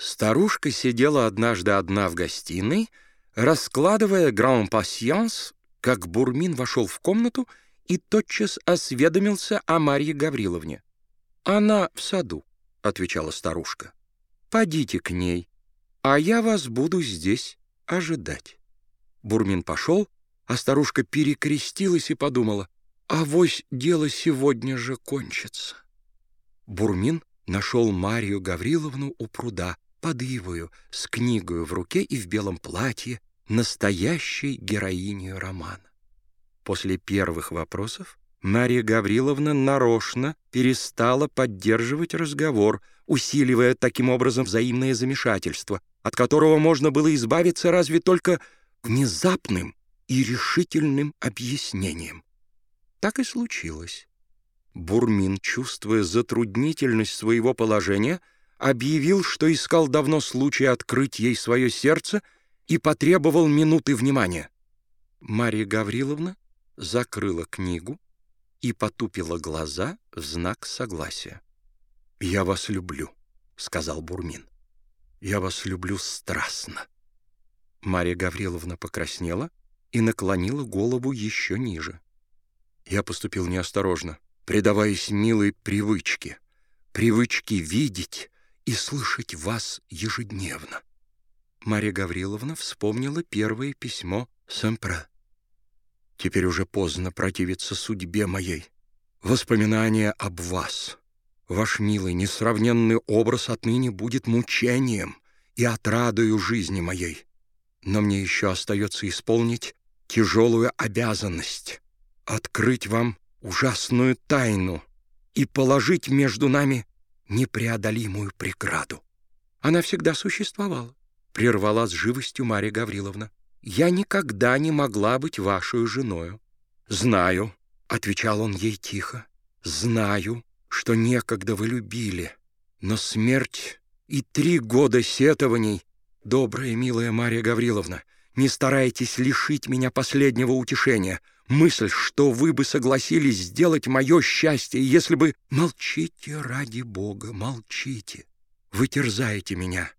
Старушка сидела однажды одна в гостиной, раскладывая гран-пасьянс, как Бурмин вошел в комнату и тотчас осведомился о Марье Гавриловне. «Она в саду», — отвечала старушка. «Подите к ней, а я вас буду здесь ожидать». Бурмин пошел, а старушка перекрестилась и подумала, «Авось дело сегодня же кончится». Бурмин нашел Марию Гавриловну у пруда, под ивою, с книгою в руке и в белом платье, настоящей героиней романа. После первых вопросов Мария Гавриловна нарочно перестала поддерживать разговор, усиливая таким образом взаимное замешательство, от которого можно было избавиться разве только внезапным и решительным объяснением. Так и случилось. Бурмин, чувствуя затруднительность своего положения, объявил, что искал давно случай открыть ей свое сердце и потребовал минуты внимания. Мария Гавриловна закрыла книгу и потупила глаза в знак согласия. «Я вас люблю», — сказал Бурмин. «Я вас люблю страстно». Мария Гавриловна покраснела и наклонила голову еще ниже. Я поступил неосторожно, предаваясь милой привычке, привычке видеть и слышать вас ежедневно. Марья Гавриловна вспомнила первое письмо Сэмпра. Теперь уже поздно противиться судьбе моей. Воспоминание об вас, ваш милый, несравненный образ отныне будет мучением и отрадою жизни моей. Но мне еще остается исполнить тяжелую обязанность — открыть вам ужасную тайну и положить между нами непреодолимую преграду. Она всегда существовала, прервала с живостью Марья Гавриловна. Я никогда не могла быть вашей женою. Знаю, — отвечал он ей тихо, — знаю, что некогда вы любили, но смерть и три года сетований, добрая милая Марья Гавриловна, не старайтесь лишить меня последнего утешения — Мысль, что вы бы согласились сделать мое счастье, если бы... Молчите, ради Бога, молчите. Вы терзаете меня.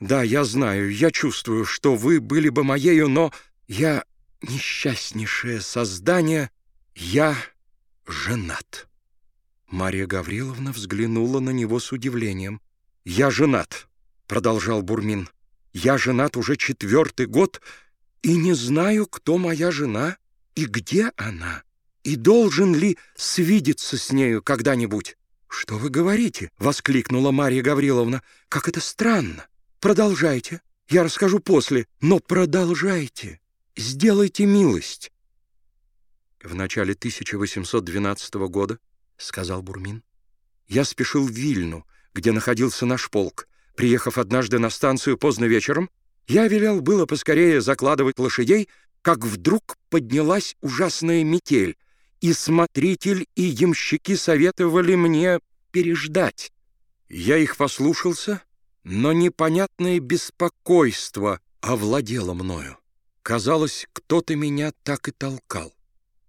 Да, я знаю, я чувствую, что вы были бы моею, но я несчастнейшее создание, я женат. Мария Гавриловна взглянула на него с удивлением. «Я женат», — продолжал Бурмин. «Я женат уже четвертый год и не знаю, кто моя жена и где она? И должен ли свидеться с нею когда-нибудь? «Что вы говорите?» — воскликнула Марья Гавриловна. «Как это странно! Продолжайте. Я расскажу после, но продолжайте. Сделайте милость». «В начале 1812 года, — сказал Бурмин, — я спешил в Вильну, где находился наш полк. Приехав однажды на станцию поздно вечером, я велел было поскорее закладывать лошадей, как вдруг поднялась ужасная метель, и смотритель и ямщики советовали мне переждать. Я их послушался, но непонятное беспокойство овладело мною. Казалось, кто-то меня так и толкал.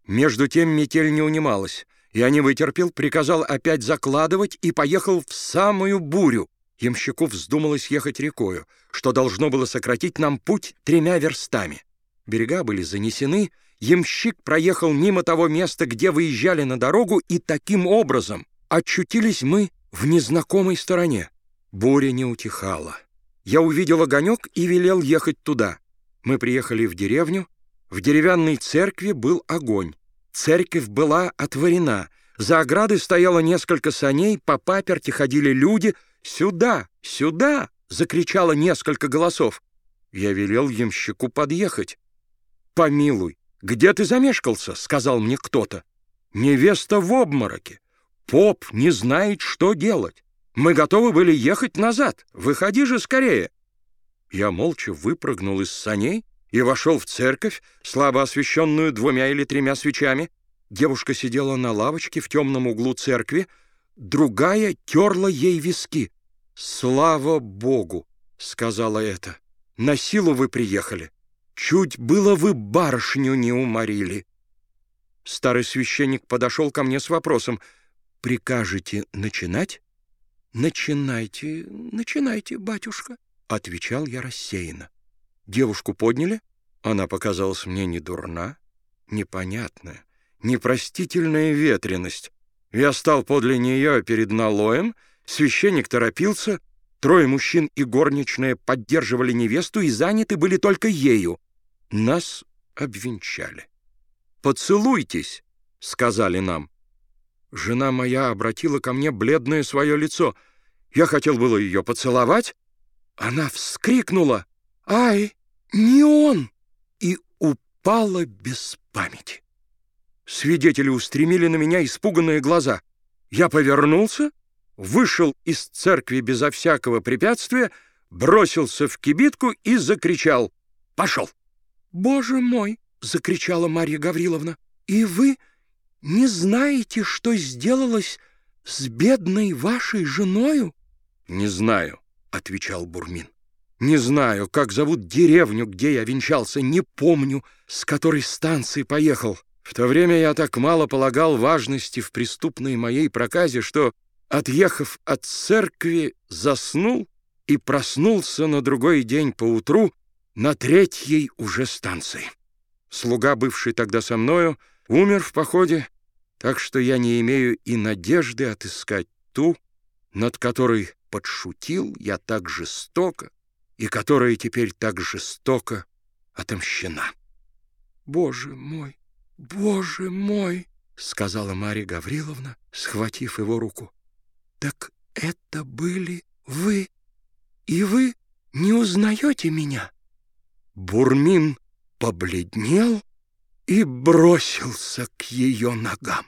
Между тем метель не унималась. Я не вытерпел, приказал опять закладывать и поехал в самую бурю. Ямщику вздумалось ехать рекою, что должно было сократить нам путь тремя верстами. Берега были занесены, ямщик проехал мимо того места, где выезжали на дорогу, и таким образом очутились мы в незнакомой стороне. Буря не утихала. Я увидел огонек и велел ехать туда. Мы приехали в деревню. В деревянной церкви был огонь. Церковь была отворена. За оградой стояло несколько саней, по паперти ходили люди. «Сюда! Сюда!» — закричало несколько голосов. Я велел ямщику подъехать. «Помилуй, где ты замешкался?» — сказал мне кто-то. «Невеста в обмороке. Поп не знает, что делать. Мы готовы были ехать назад. Выходи же скорее». Я молча выпрыгнул из саней и вошел в церковь, слабо освещенную двумя или тремя свечами. Девушка сидела на лавочке в темном углу церкви, другая терла ей виски. «Слава Богу!» — сказала это. «На силу вы приехали. Чуть было вы барышню не уморили. Старый священник подошел ко мне с вопросом. «Прикажете начинать?» «Начинайте, начинайте, батюшка», — отвечал я рассеянно. Девушку подняли, она показалась мне не дурна, непонятная, непростительная ветренность. Я стал подле нее перед налоем, священник торопился, трое мужчин и горничная поддерживали невесту и заняты были только ею. Нас обвенчали. «Поцелуйтесь», — сказали нам. Жена моя обратила ко мне бледное свое лицо. Я хотел было ее поцеловать. Она вскрикнула «Ай, не он!» и упала без памяти. Свидетели устремили на меня испуганные глаза. Я повернулся, вышел из церкви безо всякого препятствия, бросился в кибитку и закричал «Пошел!» «Боже мой!» — закричала Марья Гавриловна. «И вы не знаете, что сделалось с бедной вашей женою?» «Не знаю», — отвечал Бурмин. «Не знаю, как зовут деревню, где я венчался, не помню, с которой станции поехал. В то время я так мало полагал важности в преступной моей проказе, что, отъехав от церкви, заснул и проснулся на другой день поутру на третьей уже станции. Слуга, бывший тогда со мною, умер в походе, так что я не имею и надежды отыскать ту, над которой подшутил я так жестоко и которая теперь так жестоко отомщена. «Боже мой, боже мой!» — сказала Марья Гавриловна, схватив его руку. «Так это были вы, и вы не узнаете меня?» Бурмин побледнел и бросился к ее ногам.